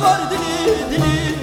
Var dili dili